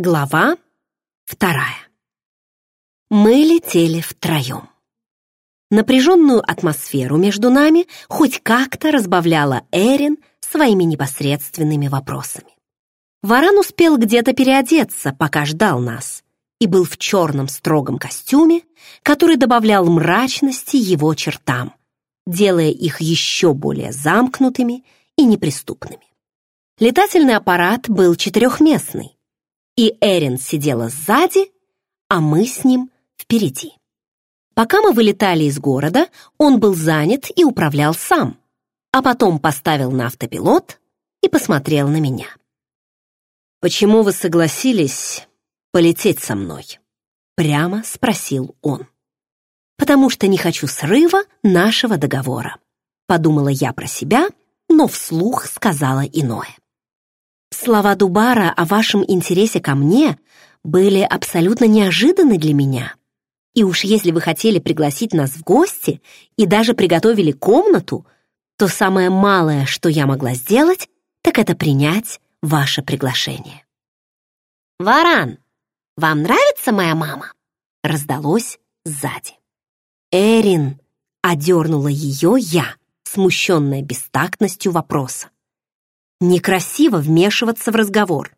Глава вторая. Мы летели втроем. Напряженную атмосферу между нами хоть как-то разбавляла Эрин своими непосредственными вопросами. Варан успел где-то переодеться, пока ждал нас, и был в черном строгом костюме, который добавлял мрачности его чертам, делая их еще более замкнутыми и неприступными. Летательный аппарат был четырехместный, и Эрин сидела сзади, а мы с ним впереди. Пока мы вылетали из города, он был занят и управлял сам, а потом поставил на автопилот и посмотрел на меня. «Почему вы согласились полететь со мной?» Прямо спросил он. «Потому что не хочу срыва нашего договора», подумала я про себя, но вслух сказала иное. Слова Дубара о вашем интересе ко мне были абсолютно неожиданны для меня. И уж если вы хотели пригласить нас в гости и даже приготовили комнату, то самое малое, что я могла сделать, так это принять ваше приглашение. «Варан, вам нравится моя мама?» раздалось сзади. «Эрин!» — одернула ее я, смущенная бестактностью вопроса. Некрасиво вмешиваться в разговор.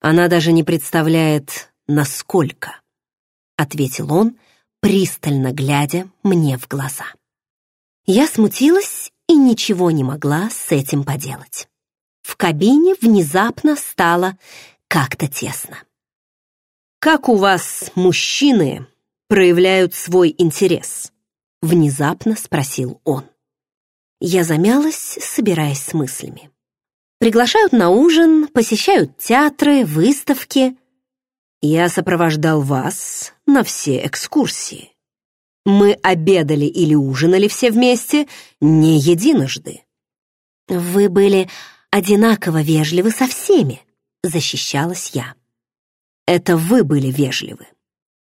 Она даже не представляет, насколько, ответил он, пристально глядя мне в глаза. Я смутилась и ничего не могла с этим поделать. В кабине внезапно стало как-то тесно. «Как у вас, мужчины, проявляют свой интерес?» — внезапно спросил он. Я замялась, собираясь с мыслями. Приглашают на ужин, посещают театры, выставки. Я сопровождал вас на все экскурсии. Мы обедали или ужинали все вместе не единожды. Вы были одинаково вежливы со всеми, защищалась я. Это вы были вежливы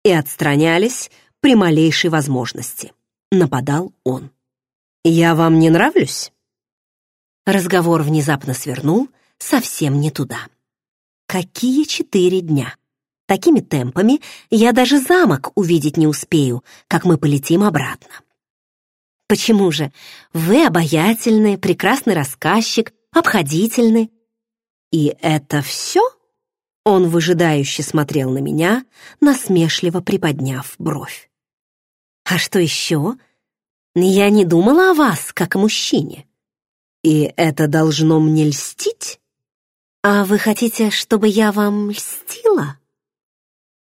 и отстранялись при малейшей возможности, нападал он. Я вам не нравлюсь? Разговор внезапно свернул совсем не туда. Какие четыре дня? Такими темпами я даже замок увидеть не успею, как мы полетим обратно. Почему же? Вы обаятельный, прекрасный рассказчик, обходительный. И это все? Он выжидающе смотрел на меня, насмешливо приподняв бровь. А что еще? Я не думала о вас, как о мужчине. И это должно мне льстить? А вы хотите, чтобы я вам льстила?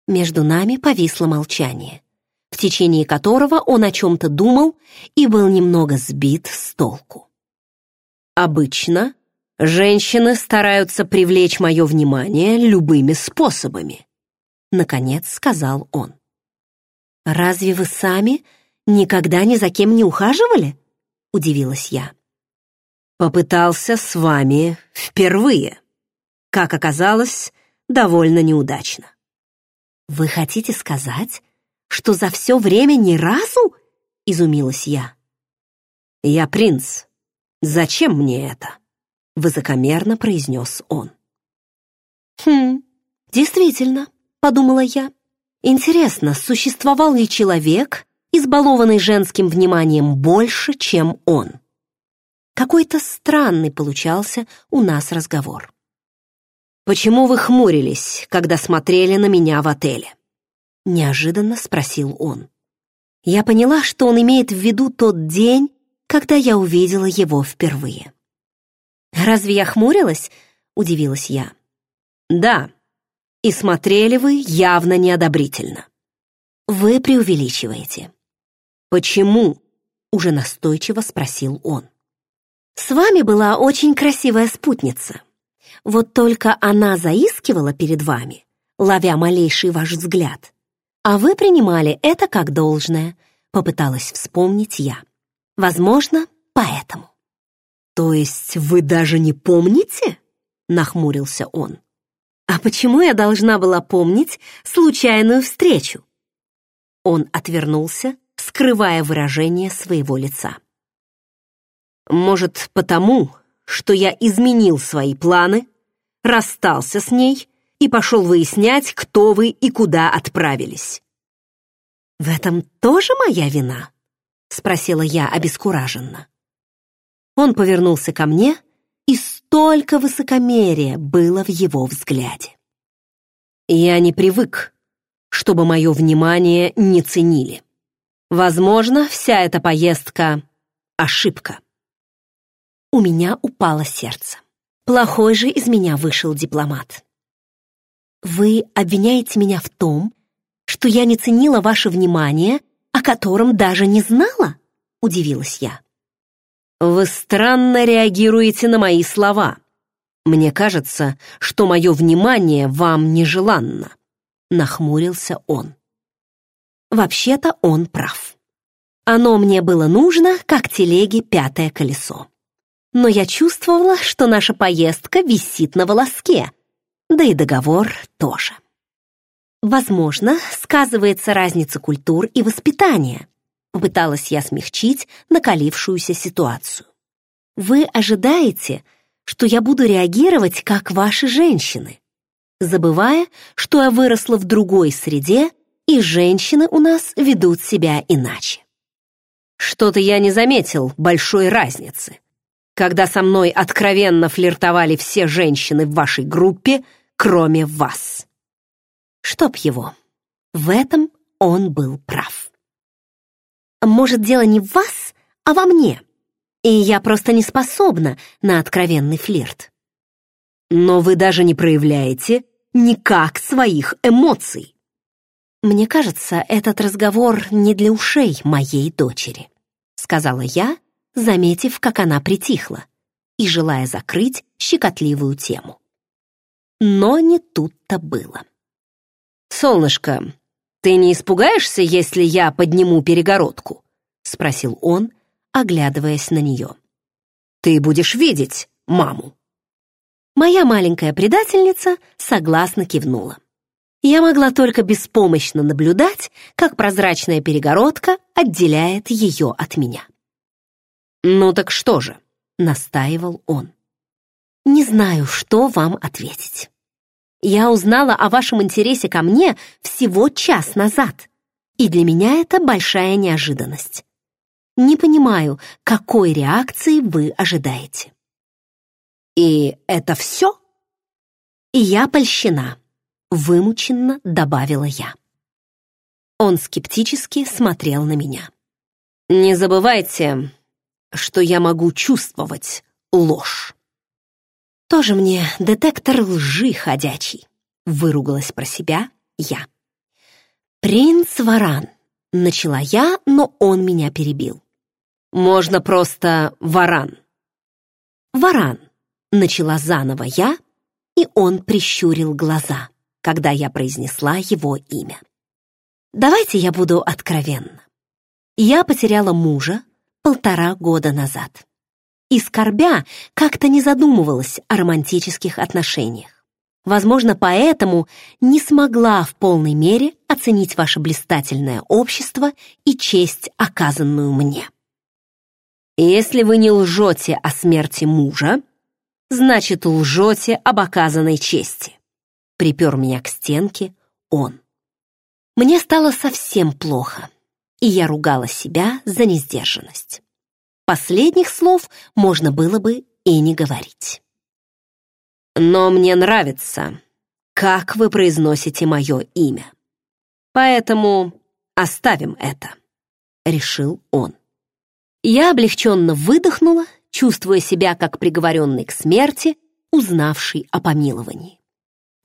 Между нами повисло молчание, в течение которого он о чем-то думал и был немного сбит с толку. Обычно женщины стараются привлечь мое внимание любыми способами, наконец сказал он. Разве вы сами никогда ни за кем не ухаживали? Удивилась я. Попытался с вами впервые. Как оказалось, довольно неудачно. Вы хотите сказать, что за все время ни разу? Изумилась я. Я принц. Зачем мне это? Высокомерно произнес он. Хм, действительно, подумала я. Интересно, существовал ли человек, избалованный женским вниманием больше, чем он? Какой-то странный получался у нас разговор. «Почему вы хмурились, когда смотрели на меня в отеле?» Неожиданно спросил он. Я поняла, что он имеет в виду тот день, когда я увидела его впервые. «Разве я хмурилась?» — удивилась я. «Да, и смотрели вы явно неодобрительно». «Вы преувеличиваете». «Почему?» — уже настойчиво спросил он. С вами была очень красивая спутница. Вот только она заискивала перед вами, ловя малейший ваш взгляд. А вы принимали это как должное, попыталась вспомнить я. Возможно, поэтому. То есть вы даже не помните? Нахмурился он. А почему я должна была помнить случайную встречу? Он отвернулся, скрывая выражение своего лица. Может, потому, что я изменил свои планы, расстался с ней и пошел выяснять, кто вы и куда отправились». «В этом тоже моя вина?» — спросила я обескураженно. Он повернулся ко мне, и столько высокомерия было в его взгляде. Я не привык, чтобы мое внимание не ценили. Возможно, вся эта поездка — ошибка. У меня упало сердце. Плохой же из меня вышел дипломат. Вы обвиняете меня в том, что я не ценила ваше внимание, о котором даже не знала? Удивилась я. Вы странно реагируете на мои слова. Мне кажется, что мое внимание вам нежеланно. Нахмурился он. Вообще-то он прав. Оно мне было нужно, как телеге пятое колесо. Но я чувствовала, что наша поездка висит на волоске, да и договор тоже. Возможно, сказывается разница культур и воспитания. Попыталась я смягчить накалившуюся ситуацию. Вы ожидаете, что я буду реагировать, как ваши женщины, забывая, что я выросла в другой среде, и женщины у нас ведут себя иначе. Что-то я не заметил большой разницы. Когда со мной откровенно флиртовали все женщины в вашей группе, кроме вас. Чтоб его. В этом он был прав. Может, дело не в вас, а во мне. И я просто не способна на откровенный флирт. Но вы даже не проявляете никак своих эмоций. Мне кажется, этот разговор не для ушей моей дочери, сказала я, заметив, как она притихла и желая закрыть щекотливую тему. Но не тут-то было. «Солнышко, ты не испугаешься, если я подниму перегородку?» — спросил он, оглядываясь на нее. «Ты будешь видеть маму». Моя маленькая предательница согласно кивнула. Я могла только беспомощно наблюдать, как прозрачная перегородка отделяет ее от меня. «Ну так что же?» — настаивал он. «Не знаю, что вам ответить. Я узнала о вашем интересе ко мне всего час назад, и для меня это большая неожиданность. Не понимаю, какой реакции вы ожидаете». «И это все?» «И я польщена», — вымученно добавила я. Он скептически смотрел на меня. «Не забывайте, что я могу чувствовать ложь. Тоже мне детектор лжи ходячий, выругалась про себя я. Принц Варан, начала я, но он меня перебил. Можно просто Варан. Варан, начала заново я, и он прищурил глаза, когда я произнесла его имя. Давайте я буду откровенна. Я потеряла мужа, полтора года назад. И скорбя как-то не задумывалась о романтических отношениях. Возможно, поэтому не смогла в полной мере оценить ваше блистательное общество и честь, оказанную мне. Если вы не лжете о смерти мужа, значит, лжете об оказанной чести. Припер меня к стенке он. Мне стало совсем плохо и я ругала себя за несдержанность. Последних слов можно было бы и не говорить. «Но мне нравится, как вы произносите мое имя. Поэтому оставим это», — решил он. Я облегченно выдохнула, чувствуя себя как приговоренный к смерти, узнавший о помиловании.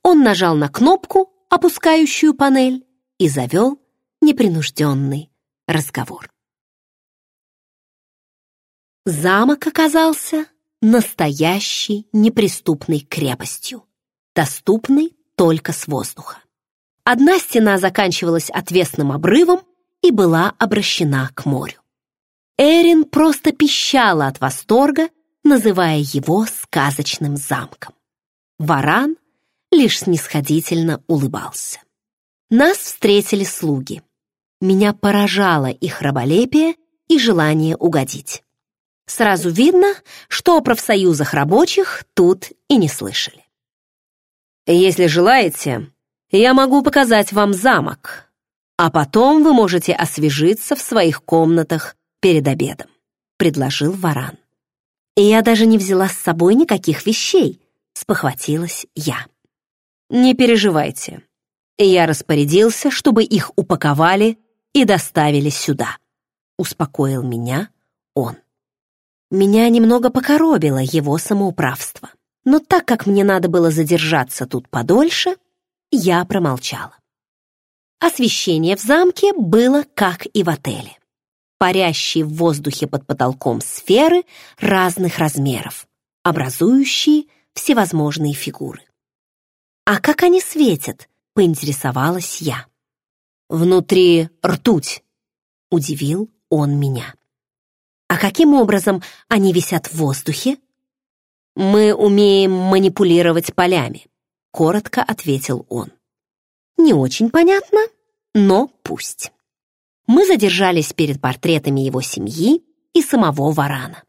Он нажал на кнопку, опускающую панель, и завел непринужденный разговор. Замок оказался настоящей неприступной крепостью, доступной только с воздуха. Одна стена заканчивалась отвесным обрывом и была обращена к морю. Эрин просто пищала от восторга, называя его сказочным замком. Варан лишь снисходительно улыбался. Нас встретили слуги — меня поражало их раболепие и желание угодить. Сразу видно, что о профсоюзах рабочих тут и не слышали. Если желаете, я могу показать вам замок, а потом вы можете освежиться в своих комнатах перед обедом», — предложил Варан. И я даже не взяла с собой никаких вещей, спохватилась я. «Не переживайте. Я распорядился, чтобы их упаковали и доставили сюда», — успокоил меня он. Меня немного покоробило его самоуправство, но так как мне надо было задержаться тут подольше, я промолчала. Освещение в замке было как и в отеле. Парящие в воздухе под потолком сферы разных размеров, образующие всевозможные фигуры. «А как они светят?» — поинтересовалась я. «Внутри ртуть», — удивил он меня. «А каким образом они висят в воздухе?» «Мы умеем манипулировать полями», — коротко ответил он. «Не очень понятно, но пусть». Мы задержались перед портретами его семьи и самого Варана.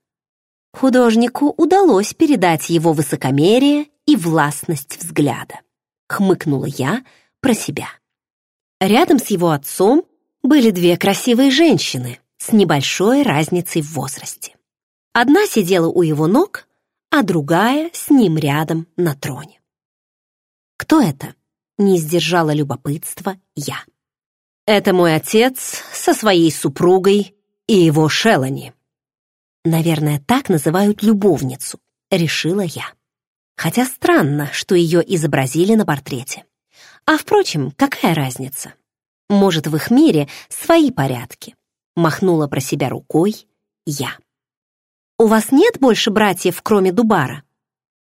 Художнику удалось передать его высокомерие и властность взгляда. Хмыкнула я про себя. Рядом с его отцом были две красивые женщины с небольшой разницей в возрасте. Одна сидела у его ног, а другая с ним рядом на троне. Кто это? Не сдержала любопытства я. Это мой отец со своей супругой и его Шелани. Наверное, так называют любовницу, решила я. Хотя странно, что ее изобразили на портрете. А впрочем, какая разница? Может, в их мире свои порядки. Махнула про себя рукой я. «У вас нет больше братьев, кроме Дубара?»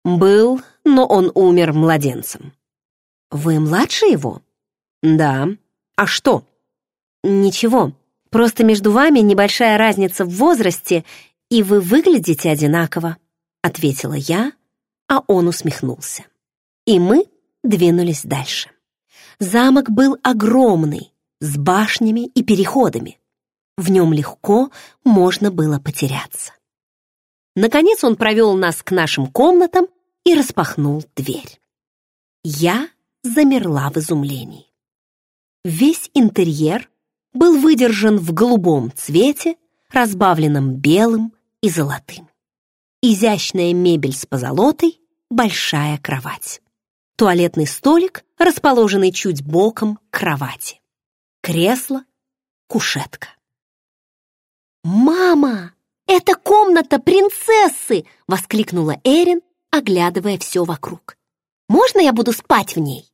«Был, но он умер младенцем». «Вы младше его?» «Да. А что?» «Ничего. Просто между вами небольшая разница в возрасте «И вы выглядите одинаково», — ответила я, а он усмехнулся. И мы двинулись дальше. Замок был огромный, с башнями и переходами. В нем легко можно было потеряться. Наконец он провел нас к нашим комнатам и распахнул дверь. Я замерла в изумлении. Весь интерьер был выдержан в голубом цвете, разбавленном белым и золотым. Изящная мебель с позолотой, большая кровать. Туалетный столик, расположенный чуть боком к кровати. Кресло, кушетка. «Мама, это комната принцессы!» — воскликнула Эрин, оглядывая все вокруг. «Можно я буду спать в ней?»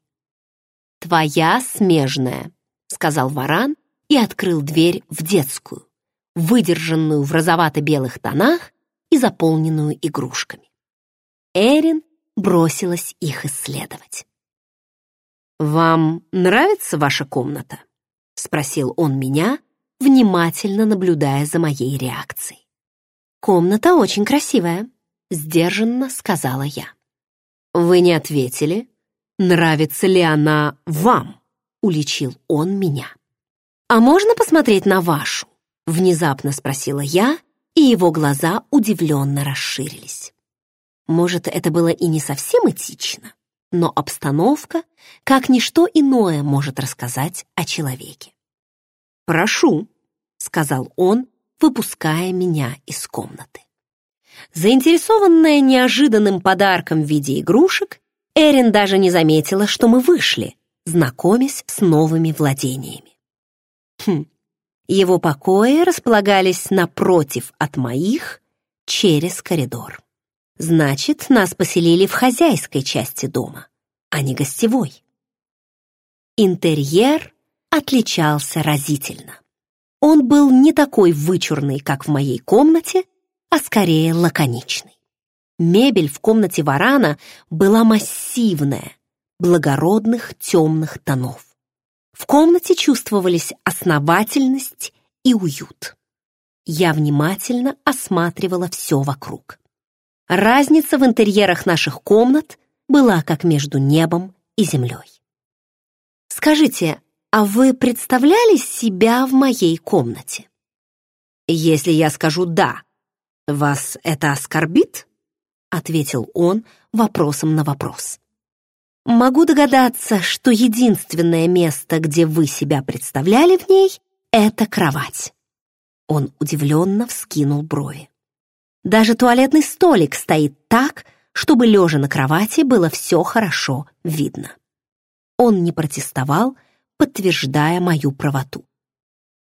«Твоя смежная», — сказал Варан и открыл дверь в детскую выдержанную в розовато-белых тонах и заполненную игрушками. Эрин бросилась их исследовать. «Вам нравится ваша комната?» — спросил он меня, внимательно наблюдая за моей реакцией. «Комната очень красивая», — сдержанно сказала я. «Вы не ответили, нравится ли она вам?» — уличил он меня. «А можно посмотреть на вашу?» Внезапно спросила я, и его глаза удивленно расширились. Может, это было и не совсем этично, но обстановка, как ничто иное, может рассказать о человеке. «Прошу», — сказал он, выпуская меня из комнаты. Заинтересованная неожиданным подарком в виде игрушек, Эрин даже не заметила, что мы вышли, знакомясь с новыми владениями. Хм, его покои располагались напротив от моих, через коридор. Значит, нас поселили в хозяйской части дома, а не гостевой. Интерьер отличался разительно. Он был не такой вычурный, как в моей комнате, а скорее лаконичный. Мебель в комнате Варана была массивная, благородных темных тонов. В комнате чувствовались основательность и уют. Я внимательно осматривала все вокруг. Разница в интерьерах наших комнат была как между небом и землей. «Скажите, а вы представляли себя в моей комнате?» «Если я скажу «да», вас это оскорбит?» — ответил он вопросом на вопрос. Могу догадаться, что единственное место, где вы себя представляли в ней, это кровать. Он удивленно вскинул брови. Даже туалетный столик стоит так, чтобы лежа на кровати было все хорошо видно. Он не протестовал, подтверждая мою правоту.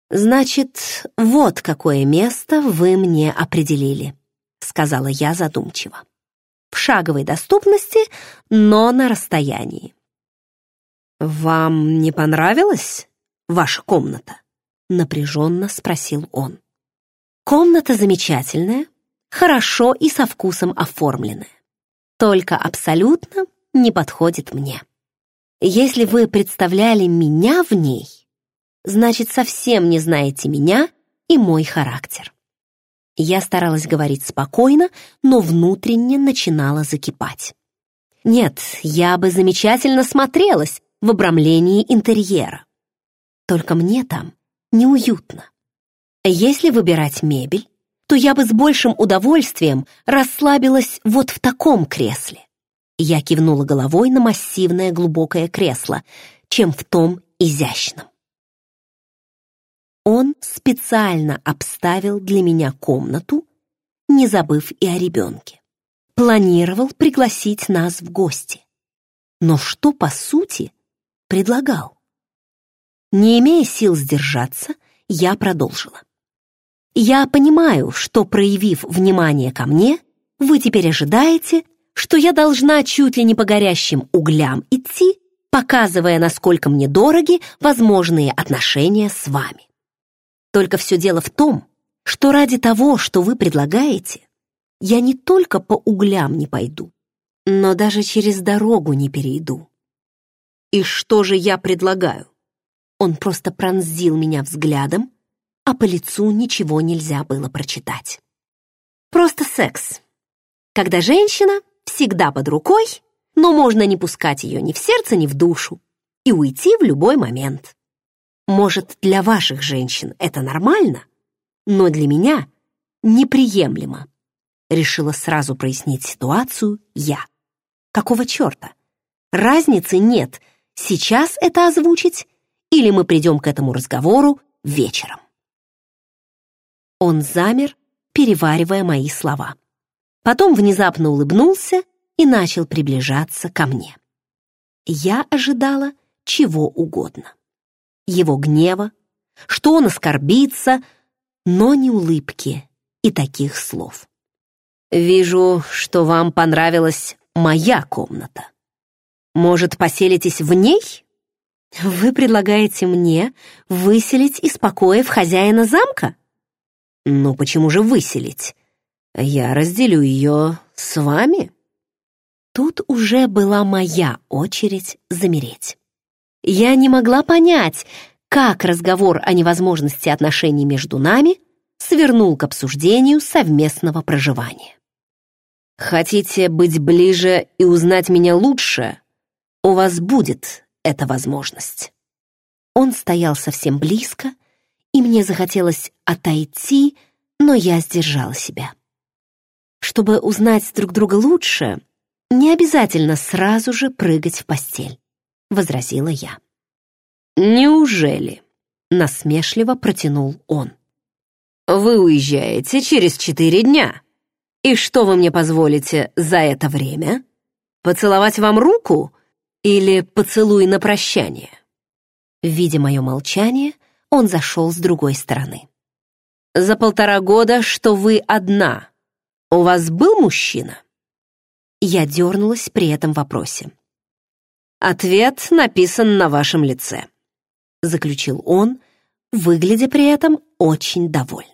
«Значит, вот какое место вы мне определили», — сказала я задумчиво. «В шаговой доступности, но на расстоянии». «Вам не понравилась ваша комната?» — напряженно спросил он. «Комната замечательная, хорошо и со вкусом оформленная, только абсолютно не подходит мне. Если вы представляли меня в ней, значит, совсем не знаете меня и мой характер. Я старалась говорить спокойно, но внутренне начинала закипать. Нет, я бы замечательно смотрелась в обрамлении интерьера. Только мне там неуютно. Если выбирать мебель, то я бы с большим удовольствием расслабилась вот в таком кресле. Я кивнула головой на массивное глубокое кресло, чем в том изящном. Он специально обставил для меня комнату, не забыв и о ребенке. Планировал пригласить нас в гости. Но что, по сути, предлагал? Не имея сил сдержаться, я продолжила. Я понимаю, что, проявив внимание ко мне, вы теперь ожидаете, что я должна чуть ли не по горящим углям идти, показывая, насколько мне дороги возможные отношения с вами. Только все дело в том, что ради того, что вы предлагаете, я не только по углям не пойду, но даже через дорогу не перейду. И что же я предлагаю? Он просто пронзил меня взглядом, а по лицу ничего нельзя было прочитать. Просто секс. Когда женщина всегда под рукой, но можно не пускать ее ни в сердце, ни в душу и уйти в любой момент. Может, для ваших женщин это нормально, но для меня неприемлемо. Решила сразу прояснить ситуацию я. Какого черта? Разницы нет, сейчас это озвучить или мы придем к этому разговору вечером. Он замер, переваривая мои слова. Потом внезапно улыбнулся и начал приближаться ко мне. Я ожидала чего угодно его гнева, что он оскорбится, но не улыбки и таких слов. «Вижу, что вам понравилась моя комната. Может, поселитесь в ней?» «Вы предлагаете мне выселить из покоев хозяина замка?» «Ну, почему же выселить? Я разделю ее с вами». Тут уже была моя очередь замереть. Я не могла понять, как разговор о невозможности отношений между нами свернул к обсуждению совместного проживания. Хотите быть ближе и узнать меня лучше? У вас будет эта возможность. Он стоял совсем близко, и мне захотелось отойти, но я сдержала себя. Чтобы узнать друг друга лучше, не обязательно сразу же прыгать в постель. — возразила я. «Неужели?» — насмешливо протянул он. «Вы уезжаете через четыре дня. И что вы мне позволите за это время? Поцеловать вам руку или поцелуй на прощание?» Видя мое молчание, он зашел с другой стороны. «За полтора года, что вы одна, у вас был мужчина?» Я дернулась при этом вопросе. Ответ написан на вашем лице», — заключил он, выглядя при этом очень довольным.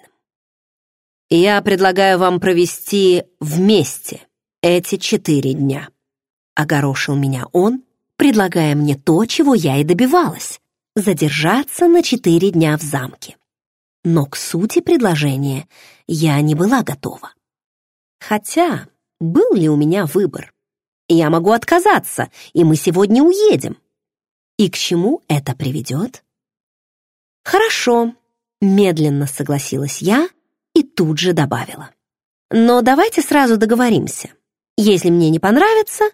«Я предлагаю вам провести вместе эти четыре дня», — огорошил меня он, предлагая мне то, чего я и добивалась — задержаться на четыре дня в замке. Но к сути предложения я не была готова. Хотя был ли у меня выбор? Я могу отказаться, и мы сегодня уедем. И к чему это приведет? Хорошо, медленно согласилась я и тут же добавила. Но давайте сразу договоримся. Если мне не понравится,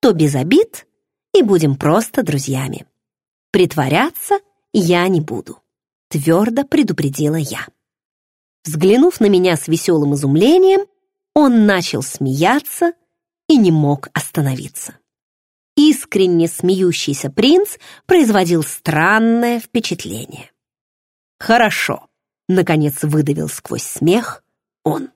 то без обид и будем просто друзьями. Притворяться я не буду», — твердо предупредила я. Взглянув на меня с веселым изумлением, он начал смеяться и не мог остановиться. Искренне смеющийся принц производил странное впечатление. «Хорошо», — наконец выдавил сквозь смех он.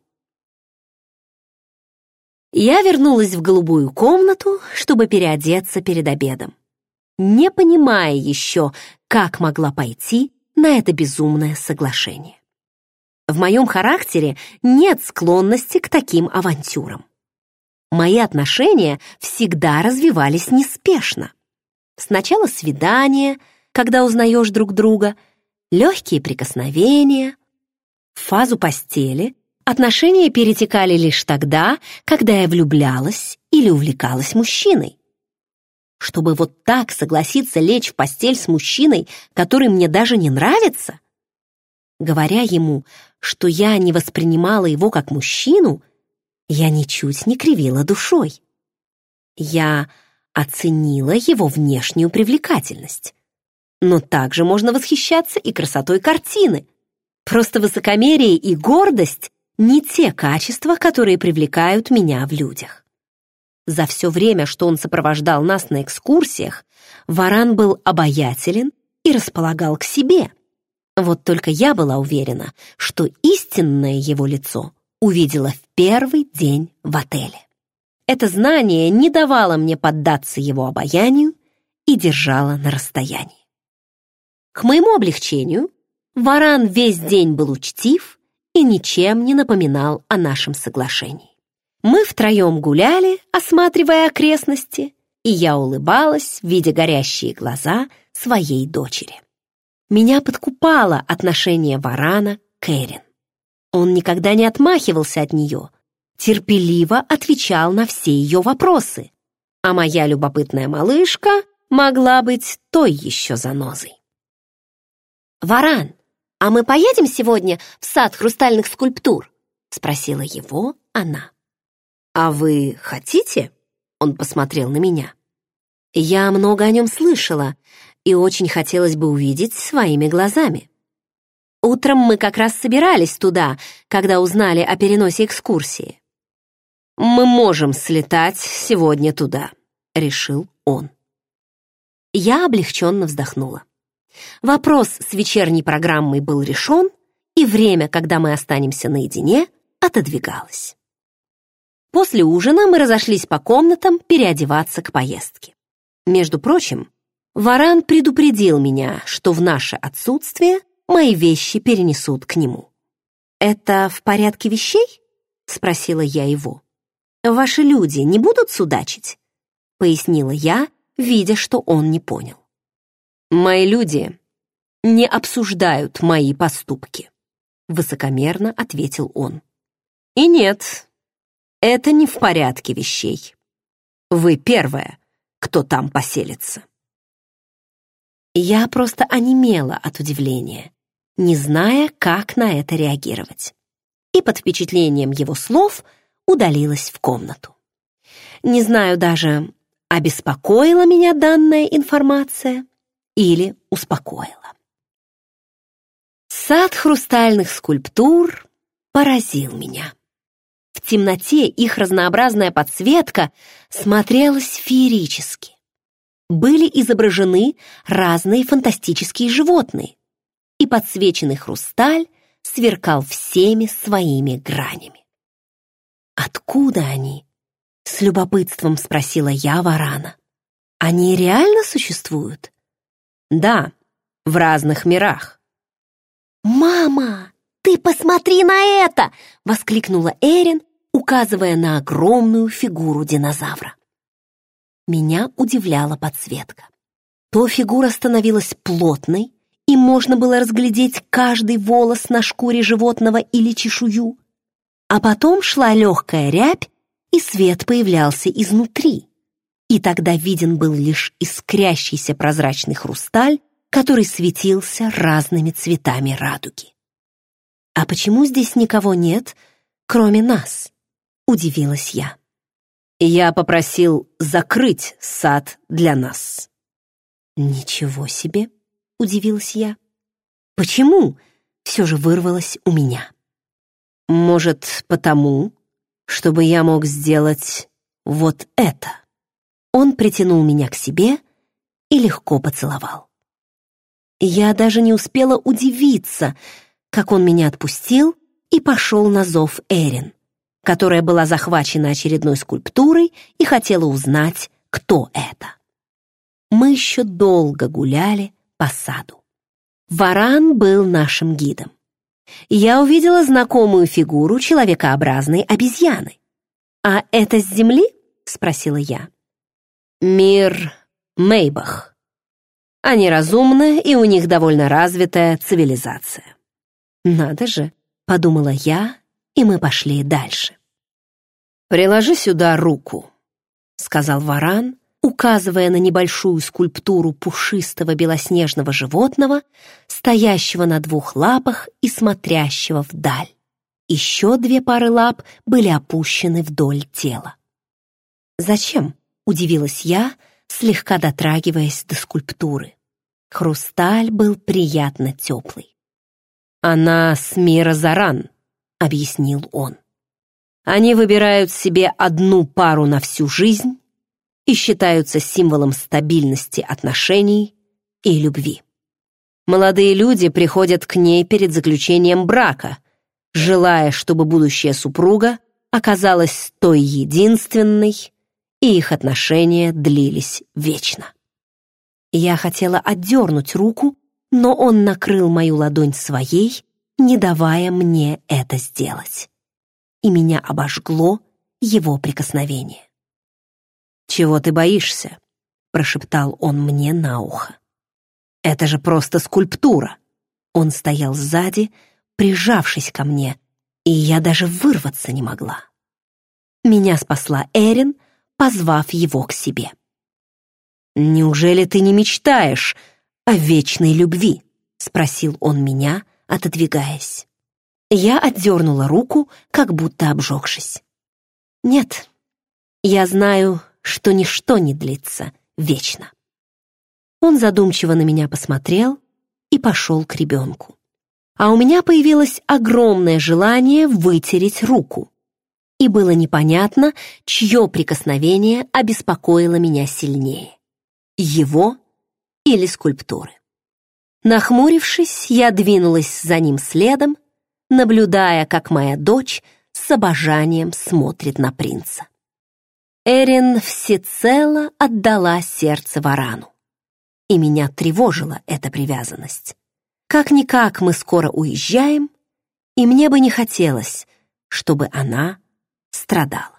Я вернулась в голубую комнату, чтобы переодеться перед обедом, не понимая еще, как могла пойти на это безумное соглашение. В моем характере нет склонности к таким авантюрам. Мои отношения всегда развивались неспешно. Сначала свидание, когда узнаешь друг друга, легкие прикосновения. В фазу постели отношения перетекали лишь тогда, когда я влюблялась или увлекалась мужчиной. Чтобы вот так согласиться лечь в постель с мужчиной, который мне даже не нравится? Говоря ему, что я не воспринимала его как мужчину, я ничуть не кривила душой. Я оценила его внешнюю привлекательность. Но также можно восхищаться и красотой картины. Просто высокомерие и гордость — не те качества, которые привлекают меня в людях. За все время, что он сопровождал нас на экскурсиях, Варан был обаятелен и располагал к себе. Вот только я была уверена, что истинное его лицо увидела в первый день в отеле. Это знание не давало мне поддаться его обаянию и держало на расстоянии. К моему облегчению, Варан весь день был учтив и ничем не напоминал о нашем соглашении. Мы втроем гуляли, осматривая окрестности, и я улыбалась, видя горящие глаза своей дочери. Меня подкупало отношение Варана к Эрин. Он никогда не отмахивался от нее, терпеливо отвечал на все ее вопросы, а моя любопытная малышка могла быть той еще занозой. «Варан, а мы поедем сегодня в сад хрустальных скульптур?» — спросила его она. «А вы хотите?» — он посмотрел на меня. Я много о нем слышала и очень хотелось бы увидеть своими глазами. Утром мы как раз собирались туда, когда узнали о переносе экскурсии. «Мы можем слетать сегодня туда», — решил он. Я облегченно вздохнула. Вопрос с вечерней программой был решен, и время, когда мы останемся наедине, отодвигалось. После ужина мы разошлись по комнатам переодеваться к поездке. Между прочим, Варан предупредил меня, что в наше отсутствие мои вещи перенесут к нему. «Это в порядке вещей?» — спросила я его. «Ваши люди не будут судачить?» — пояснила я, видя, что он не понял. «Мои люди не обсуждают мои поступки», — высокомерно ответил он. «И нет, это не в порядке вещей. Вы первая, кто там поселится». Я просто онемела от удивления не зная, как на это реагировать. И под впечатлением его слов удалилась в комнату. Не знаю даже, обеспокоила меня данная информация или успокоила. Сад хрустальных скульптур поразил меня. Темноте их разнообразная подсветка смотрелась феерически. Были изображены разные фантастические животные, и подсвеченный хрусталь сверкал всеми своими гранями. «Откуда они?» — с любопытством спросила я Варана. «Они реально существуют?» «Да, в разных мирах». «Мама, ты посмотри на это!» — воскликнула Эрин, указывая на огромную фигуру динозавра. Меня удивляла подсветка. То фигура становилась плотной, и можно было разглядеть каждый волос на шкуре животного или чешую. А потом шла легкая рябь, и свет появлялся изнутри. И тогда виден был лишь искрящийся прозрачный хрусталь, который светился разными цветами радуги. «А почему здесь никого нет, кроме нас?» — удивилась я. Я попросил закрыть сад для нас. Ничего себе, удивилась я. Почему? Все же вырвалось у меня. Может, потому, чтобы я мог сделать вот это. Он притянул меня к себе и легко поцеловал. Я даже не успела удивиться, как он меня отпустил и пошел на зов Эрин которая была захвачена очередной скульптурой и хотела узнать, кто это. Мы еще долго гуляли по саду. Варан был нашим гидом. Я увидела знакомую фигуру человекообразной обезьяны. «А это с Земли?» — спросила я. «Мир Мейбах. Они разумны, и у них довольно развитая цивилизация». «Надо же», — подумала я и мы пошли дальше. «Приложи сюда руку», — сказал варан, указывая на небольшую скульптуру пушистого белоснежного животного, стоящего на двух лапах и смотрящего вдаль. Еще две пары лап были опущены вдоль тела. «Зачем?» — удивилась я, слегка дотрагиваясь до скульптуры. Хрусталь был приятно теплый. «Она с мира Заран», — объяснил он. «Они выбирают себе одну пару на всю жизнь и считаются символом стабильности отношений и любви. Молодые люди приходят к ней перед заключением брака, желая, чтобы будущая супруга оказалась той единственной, и их отношения длились вечно. Я хотела отдернуть руку, но он накрыл мою ладонь своей не давая мне это сделать. И меня обожгло его прикосновение. «Чего ты боишься?» — прошептал он мне на ухо. «Это же просто скульптура!» Он стоял сзади, прижавшись ко мне, и я даже вырваться не могла. Меня спасла Эрин, позвав его к себе. «Неужели ты не мечтаешь о вечной любви?» — спросил он меня, — отодвигаясь. Я отдернула руку, как будто обжегшись. Нет, я знаю, что ничто не длится вечно. Он задумчиво на меня посмотрел и пошел к ребенку. А у меня появилось огромное желание вытереть руку. И было непонятно, чье прикосновение обеспокоило меня сильнее. Его или скульптуры. Нахмурившись, я двинулась за ним следом, наблюдая, как моя дочь с обожанием смотрит на принца. Эрин всецело отдала сердце варану. И меня тревожила эта привязанность. Как-никак мы скоро уезжаем, и мне бы не хотелось, чтобы она страдала.